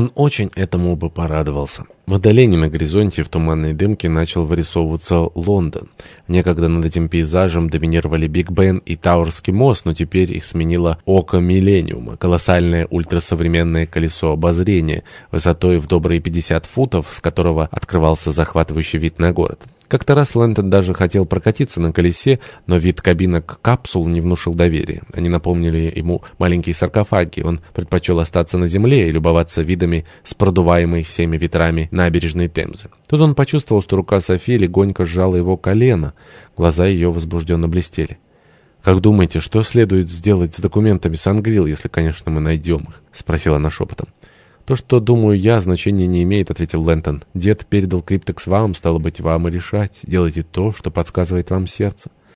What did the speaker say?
Он очень этому бы порадовался. В отдалении на горизонте в туманной дымке начал вырисовываться Лондон. Некогда над этим пейзажем доминировали Биг Бен и Тауэрский мост, но теперь их сменило Око Миллениума, колоссальное ультрасовременное колесо обозрения, высотой в добрые 50 футов, с которого открывался захватывающий вид на город. Как-то раз Лэнтон даже хотел прокатиться на колесе, но вид кабинок капсул не внушил доверия. Они напомнили ему маленькие саркофаги. Он предпочел остаться на земле и любоваться видами с продуваемой всеми ветрами набережной Темзы. Тут он почувствовал, что рука Софии легонько сжала его колено. Глаза ее возбужденно блестели. «Как думаете, что следует сделать с документами Сангрил, если, конечно, мы найдем их?» — спросила она шепотом. «То, что думаю я, значения не имеет», — ответил Лэнтон. «Дед передал криптекс вам, стало быть, вам и решать. Делайте то, что подсказывает вам сердце».